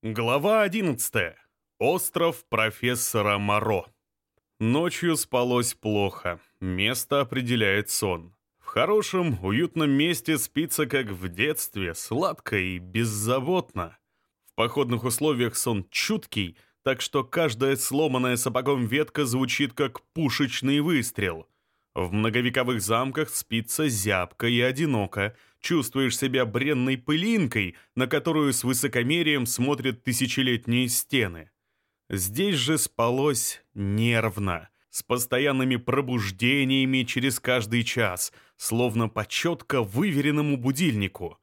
Глава 11. Остров профессора Моро. Ночью спалось плохо. Место определяет сон. В хорошем, уютном месте спится, как в детстве, сладко и беззаботно. В походных условиях сон чуткий, так что каждая сломанная сапогом ветка звучит, как пушечный выстрел. В многовековых замках спится зябко и одиноко – чувствуешь себя бренной пылинкой, на которую с высокомерием смотрят тысячелетние стены. Здесь же спалось нервно, с постоянными пробуждениями через каждый час, словно по четко выверенному будильнику.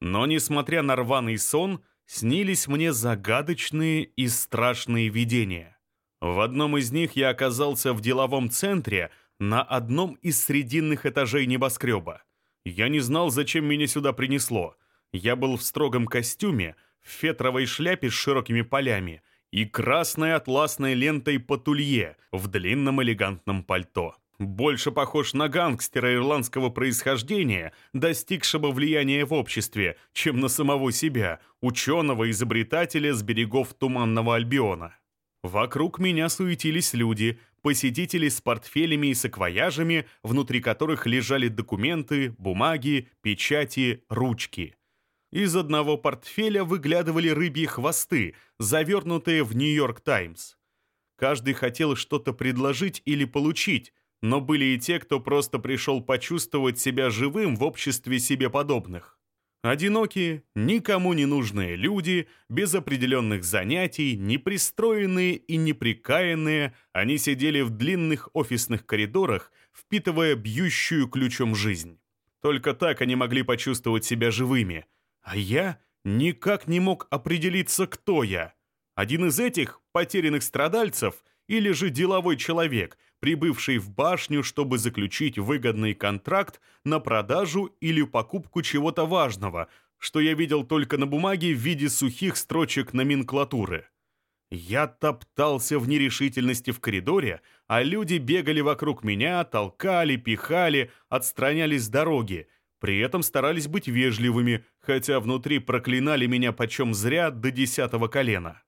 Но, несмотря на рваный сон, снились мне загадочные и страшные видения. В одном из них я оказался в деловом центре на одном из срединных этажей небоскреба. Я не знал, зачем меня сюда принесло. Я был в строгом костюме, в фетровой шляпе с широкими полями и красной атласной лентой по тулье в длинном элегантном пальто. Больше похож на гангстера ирландского происхождения, достигшего влияния в обществе, чем на самого себя, ученого-изобретателя с берегов Туманного Альбиона. Вокруг меня суетились люди, посетители с портфелями и саквояжами, внутри которых лежали документы, бумаги, печати, ручки. Из одного портфеля выглядывали рыбьи хвосты, завернутые в «Нью-Йорк Таймс». Каждый хотел что-то предложить или получить, но были и те, кто просто пришел почувствовать себя живым в обществе себе подобных. Одинокие, никому не нужные люди, без определенных занятий, непристроенные и неприкаянные, они сидели в длинных офисных коридорах, впитывая бьющую ключом жизнь. Только так они могли почувствовать себя живыми. А я никак не мог определиться, кто я. Один из этих потерянных страдальцев или же деловой человек, прибывший в башню, чтобы заключить выгодный контракт на продажу или покупку чего-то важного, что я видел только на бумаге в виде сухих строчек номенклатуры. Я топтался в нерешительности в коридоре, а люди бегали вокруг меня, толкали, пихали, отстранялись с дороги, при этом старались быть вежливыми, хотя внутри проклинали меня почем зря до десятого колена.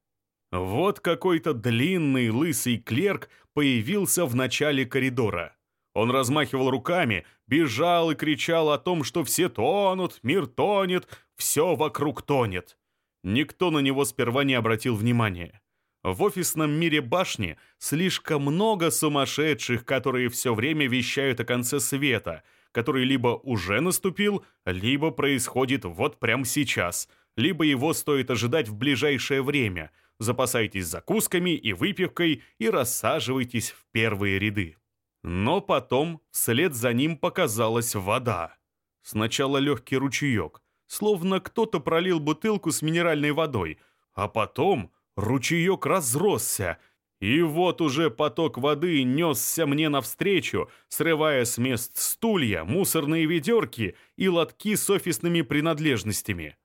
Вот какой-то длинный лысый клерк появился в начале коридора. Он размахивал руками, бежал и кричал о том, что все тонут, мир тонет, все вокруг тонет. Никто на него сперва не обратил внимания. В офисном мире башни слишком много сумасшедших, которые все время вещают о конце света, который либо уже наступил, либо происходит вот прямо сейчас, либо его стоит ожидать в ближайшее время – запасайтесь закусками и выпивкой и рассаживайтесь в первые ряды. Но потом вслед за ним показалась вода. Сначала легкий ручеек, словно кто-то пролил бутылку с минеральной водой, а потом ручеек разросся, и вот уже поток воды несся мне навстречу, срывая с мест стулья, мусорные ведерки и лотки с офисными принадлежностями.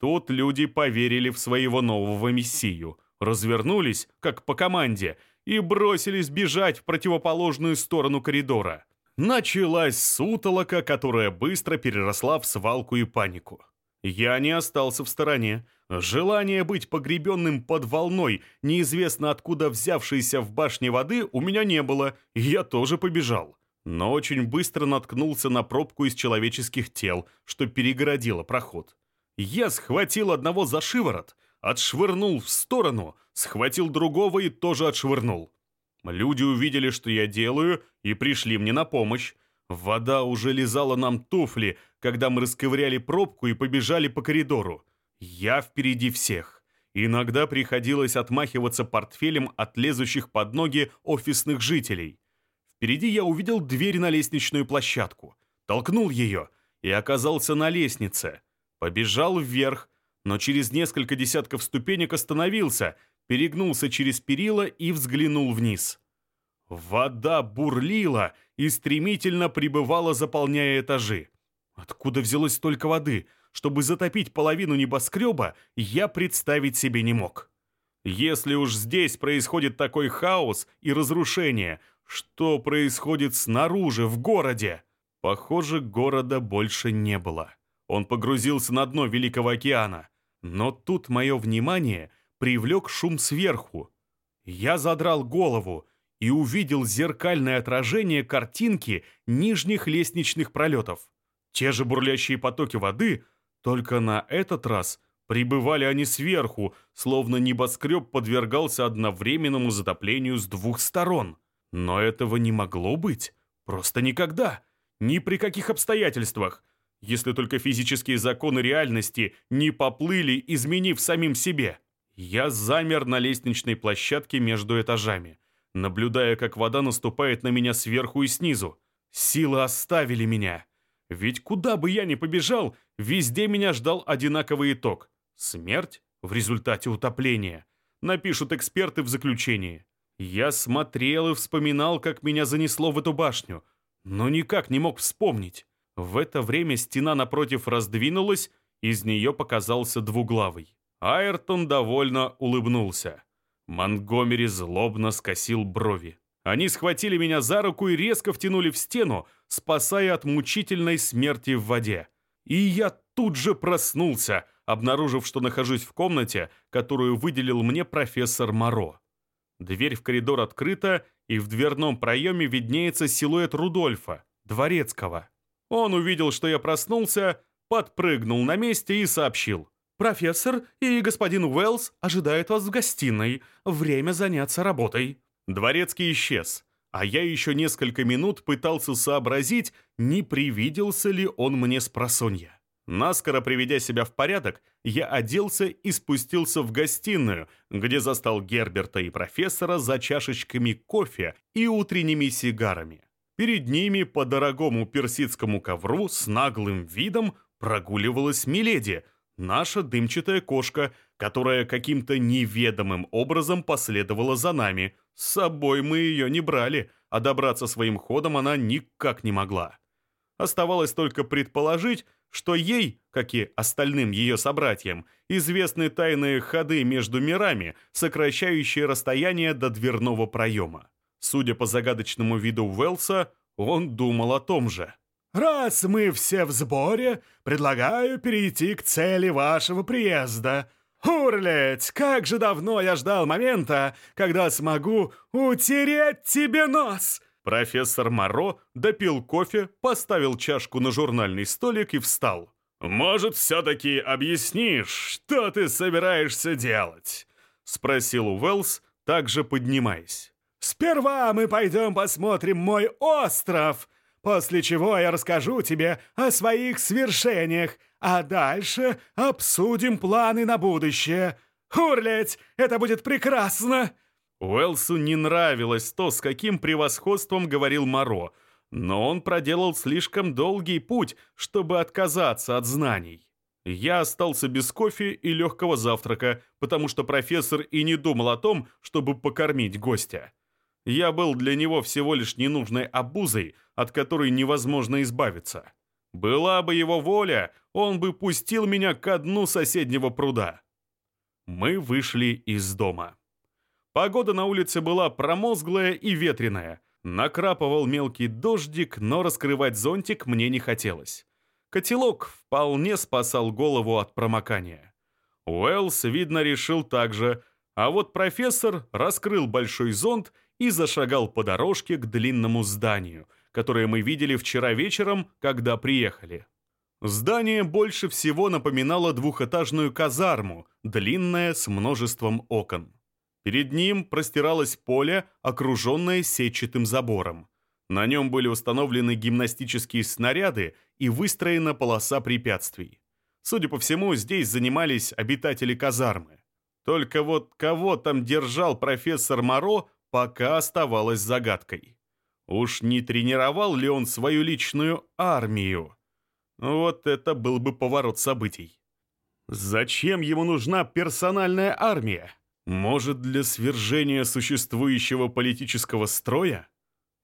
Тут люди поверили в своего нового мессию, развернулись, как по команде, и бросились бежать в противоположную сторону коридора. Началась сутолока, которая быстро переросла в свалку и панику. Я не остался в стороне. Желание быть погребенным под волной, неизвестно откуда взявшейся в башне воды, у меня не было, и я тоже побежал. Но очень быстро наткнулся на пробку из человеческих тел, что перегородило проход. Я схватил одного за шиворот, отшвырнул в сторону, схватил другого и тоже отшвырнул. Люди увидели, что я делаю, и пришли мне на помощь. Вода уже лизала нам туфли, когда мы расковыряли пробку и побежали по коридору. Я впереди всех. Иногда приходилось отмахиваться портфелем от лезущих под ноги офисных жителей. Впереди я увидел дверь на лестничную площадку. Толкнул ее и оказался на лестнице. Побежал вверх, но через несколько десятков ступенек остановился, перегнулся через перила и взглянул вниз. Вода бурлила и стремительно прибывала, заполняя этажи. Откуда взялось столько воды? Чтобы затопить половину небоскреба, я представить себе не мог. Если уж здесь происходит такой хаос и разрушение, что происходит снаружи, в городе? Похоже, города больше не было. Он погрузился на дно Великого океана. Но тут мое внимание привлек шум сверху. Я задрал голову и увидел зеркальное отражение картинки нижних лестничных пролетов. Те же бурлящие потоки воды, только на этот раз прибывали они сверху, словно небоскреб подвергался одновременному затоплению с двух сторон. Но этого не могло быть. Просто никогда. Ни при каких обстоятельствах. Если только физические законы реальности не поплыли, изменив самим себе. Я замер на лестничной площадке между этажами, наблюдая, как вода наступает на меня сверху и снизу. Силы оставили меня. Ведь куда бы я ни побежал, везде меня ждал одинаковый итог. Смерть в результате утопления. Напишут эксперты в заключении. Я смотрел и вспоминал, как меня занесло в эту башню, но никак не мог вспомнить. В это время стена напротив раздвинулась, из нее показался двуглавый. Айртон довольно улыбнулся. Монгомери злобно скосил брови. Они схватили меня за руку и резко втянули в стену, спасая от мучительной смерти в воде. И я тут же проснулся, обнаружив, что нахожусь в комнате, которую выделил мне профессор Моро. Дверь в коридор открыта, и в дверном проеме виднеется силуэт Рудольфа, дворецкого. Он увидел, что я проснулся, подпрыгнул на месте и сообщил. «Профессор и господин Уэллс ожидают вас в гостиной. Время заняться работой». Дворецкий исчез, а я еще несколько минут пытался сообразить, не привиделся ли он мне с просонья. Наскоро приведя себя в порядок, я оделся и спустился в гостиную, где застал Герберта и профессора за чашечками кофе и утренними сигарами. Перед ними по дорогому персидскому ковру с наглым видом прогуливалась Миледи, наша дымчатая кошка, которая каким-то неведомым образом последовала за нами. С собой мы ее не брали, а добраться своим ходом она никак не могла. Оставалось только предположить, что ей, как и остальным ее собратьям, известны тайные ходы между мирами, сокращающие расстояние до дверного проема. Судя по загадочному виду Уэлса, он думал о том же. «Раз мы все в сборе, предлагаю перейти к цели вашего приезда. Урлеть, как же давно я ждал момента, когда смогу утереть тебе нос!» Профессор Моро допил кофе, поставил чашку на журнальный столик и встал. «Может, все-таки объяснишь, что ты собираешься делать?» — спросил Уэллс, также поднимаясь. «Сперва мы пойдем посмотрим мой остров, после чего я расскажу тебе о своих свершениях, а дальше обсудим планы на будущее. Хурлеть, это будет прекрасно!» Уэлсу не нравилось то, с каким превосходством говорил Моро, но он проделал слишком долгий путь, чтобы отказаться от знаний. Я остался без кофе и легкого завтрака, потому что профессор и не думал о том, чтобы покормить гостя. Я был для него всего лишь ненужной обузой, от которой невозможно избавиться. Была бы его воля, он бы пустил меня ко дну соседнего пруда. Мы вышли из дома. Погода на улице была промозглая и ветреная. Накрапывал мелкий дождик, но раскрывать зонтик мне не хотелось. Котелок вполне спасал голову от промокания. Уэллс, видно, решил так же, а вот профессор раскрыл большой зонт и зашагал по дорожке к длинному зданию, которое мы видели вчера вечером, когда приехали. Здание больше всего напоминало двухэтажную казарму, длинное с множеством окон. Перед ним простиралось поле, окруженное сетчатым забором. На нем были установлены гимнастические снаряды и выстроена полоса препятствий. Судя по всему, здесь занимались обитатели казармы. Только вот кого там держал профессор Моро, пока оставалось загадкой. Уж не тренировал ли он свою личную армию? Вот это был бы поворот событий. Зачем ему нужна персональная армия? Может, для свержения существующего политического строя?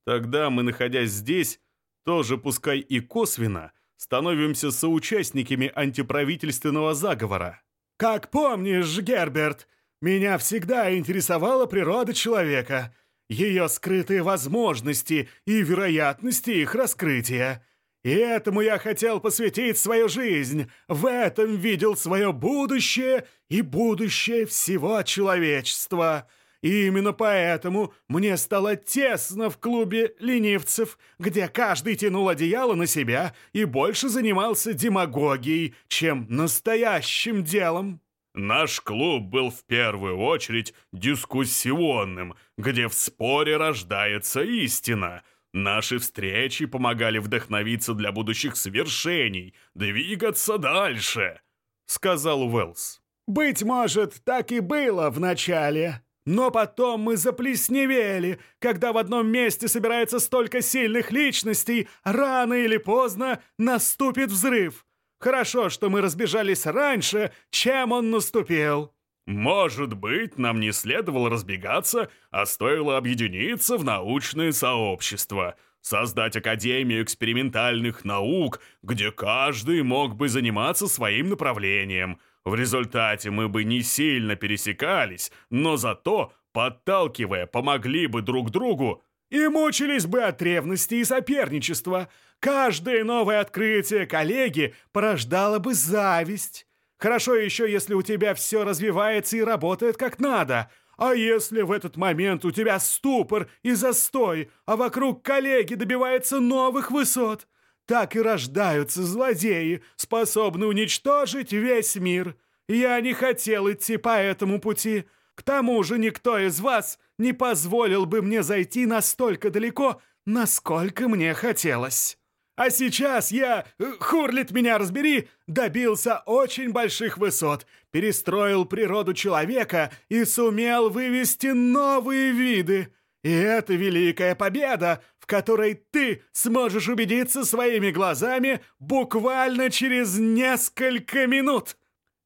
Тогда мы, находясь здесь, тоже, пускай и косвенно, становимся соучастниками антиправительственного заговора. «Как помнишь, Герберт, меня всегда интересовала природа человека, ее скрытые возможности и вероятности их раскрытия. И этому я хотел посвятить свою жизнь. В этом видел свое будущее и будущее всего человечества. И именно поэтому мне стало тесно в клубе ленивцев, где каждый тянул одеяло на себя и больше занимался демагогией, чем настоящим делом. Наш клуб был в первую очередь дискуссионным, где в споре рождается истина. Наши встречи помогали вдохновиться для будущих свершений, двигаться дальше, сказал Уэллс. Быть может, так и было в начале. Но потом мы заплесневели, когда в одном месте собирается столько сильных личностей, рано или поздно наступит взрыв. Хорошо, что мы разбежались раньше, чем он наступил. Может быть, нам не следовало разбегаться, а стоило объединиться в научное сообщество, создать Академию экспериментальных наук, где каждый мог бы заниматься своим направлением – в результате мы бы не сильно пересекались, но зато, подталкивая, помогли бы друг другу и мучились бы от ревности и соперничества. Каждое новое открытие коллеги порождало бы зависть. Хорошо еще, если у тебя все развивается и работает как надо. А если в этот момент у тебя ступор и застой, а вокруг коллеги добивается новых высот? Так и рождаются злодеи, способные уничтожить весь мир. Я не хотел идти по этому пути. К тому же никто из вас не позволил бы мне зайти настолько далеко, насколько мне хотелось. А сейчас я, э, хурлит меня разбери, добился очень больших высот, перестроил природу человека и сумел вывести новые виды. И это великая победа, в которой ты сможешь убедиться своими глазами буквально через несколько минут.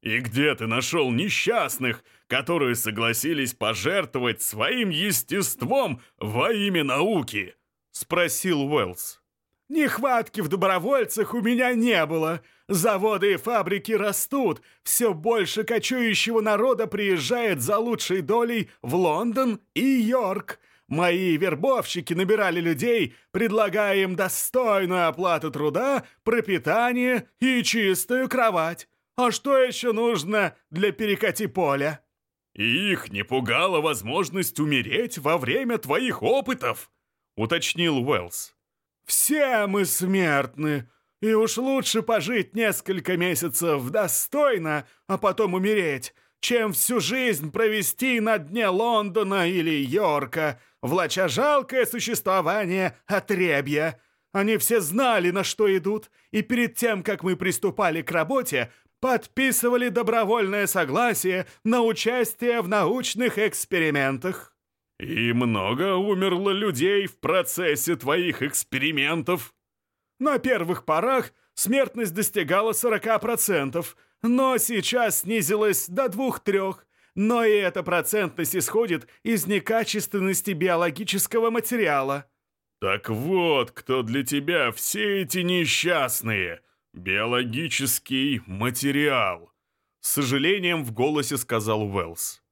И где ты нашел несчастных, которые согласились пожертвовать своим естеством во имя науки? Спросил Уэллс. Нехватки в добровольцах у меня не было. Заводы и фабрики растут. Все больше кочующего народа приезжает за лучшей долей в Лондон и Йорк. Мои вербовщики набирали людей, предлагая им достойную оплату труда, пропитание и чистую кровать. А что еще нужно для перекати поля? И их не пугала возможность умереть во время твоих опытов, уточнил Уэллс. Все мы смертны, и уж лучше пожить несколько месяцев достойно, а потом умереть, чем всю жизнь провести на дне Лондона или Йорка, влача жалкое существование отребья. Они все знали, на что идут, и перед тем, как мы приступали к работе, подписывали добровольное согласие на участие в научных экспериментах. И много умерло людей в процессе твоих экспериментов? На первых порах смертность достигала 40%, но сейчас снизилась до 2-3%. Но и эта процентность исходит из некачественности биологического материала. Так вот, кто для тебя все эти несчастные. Биологический материал. С сожалением в голосе сказал Уэллс.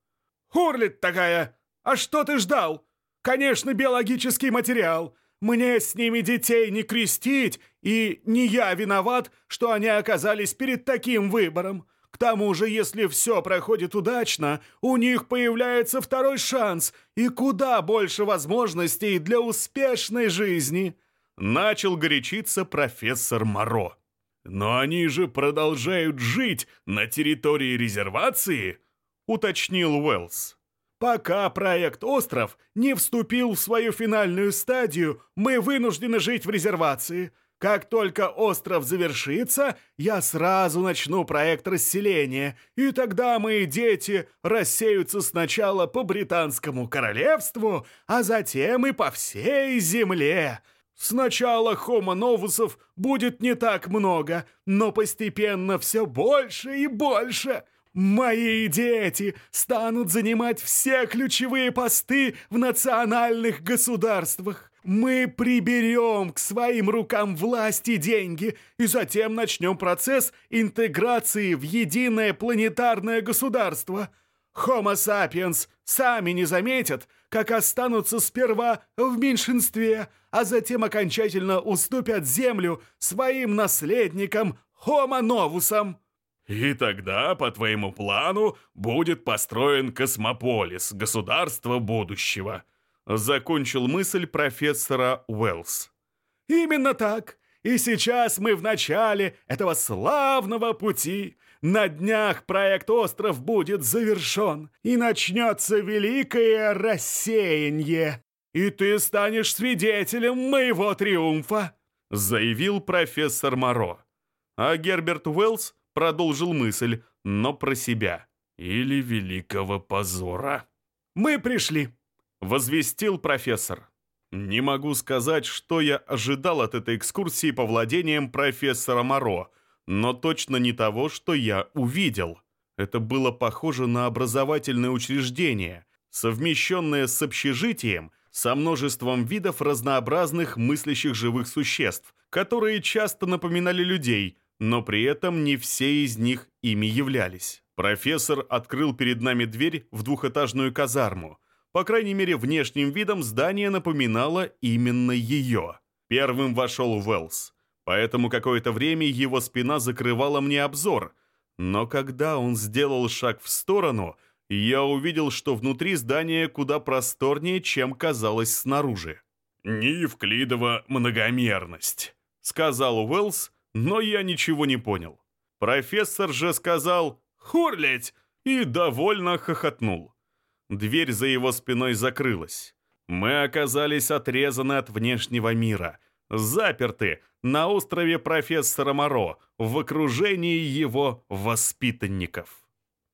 Хурлит такая! А что ты ждал? Конечно, биологический материал. Мне с ними детей не крестить, и не я виноват, что они оказались перед таким выбором. К тому же, если все проходит удачно, у них появляется второй шанс и куда больше возможностей для успешной жизни. Начал горячиться профессор Моро. Но они же продолжают жить на территории резервации, уточнил Уэллс. Пока проект «Остров» не вступил в свою финальную стадию, мы вынуждены жить в резервации – как только остров завершится, я сразу начну проект расселения, и тогда мои дети рассеются сначала по британскому королевству, а затем и по всей земле. Сначала хомо-новусов будет не так много, но постепенно все больше и больше. Мои дети станут занимать все ключевые посты в национальных государствах. Мы приберем к своим рукам власть и деньги, и затем начнем процесс интеграции в единое планетарное государство. Homo sapiens сами не заметят, как останутся сперва в меньшинстве, а затем окончательно уступят землю своим наследникам Homo novusам. И тогда, по твоему плану, будет построен космополис, государство будущего. Закончил мысль профессора Уэллс. Именно так. И сейчас мы в начале этого славного пути. На днях проект «Остров» будет завершен, и начнется великое рассеяние. И ты станешь свидетелем моего триумфа», — заявил профессор Моро. А Герберт Уэллс продолжил мысль, но про себя. «Или великого позора». «Мы пришли», — возвестил профессор. Не могу сказать, что я ожидал от этой экскурсии по владениям профессора Моро, но точно не того, что я увидел. Это было похоже на образовательное учреждение, совмещенное с общежитием, со множеством видов разнообразных мыслящих живых существ, которые часто напоминали людей, но при этом не все из них ими являлись. Профессор открыл перед нами дверь в двухэтажную казарму – по крайней мере, внешним видом здание напоминало именно ее. Первым вошел Уэллс, поэтому какое-то время его спина закрывала мне обзор. Но когда он сделал шаг в сторону, я увидел, что внутри здания куда просторнее, чем казалось снаружи. «Неевклидова многомерность», — сказал Уэллс, но я ничего не понял. Профессор же сказал «Хурлить!» и довольно хохотнул. Дверь за его спиной закрылась. Мы оказались отрезаны от внешнего мира, заперты на острове профессора Моро в окружении его воспитанников.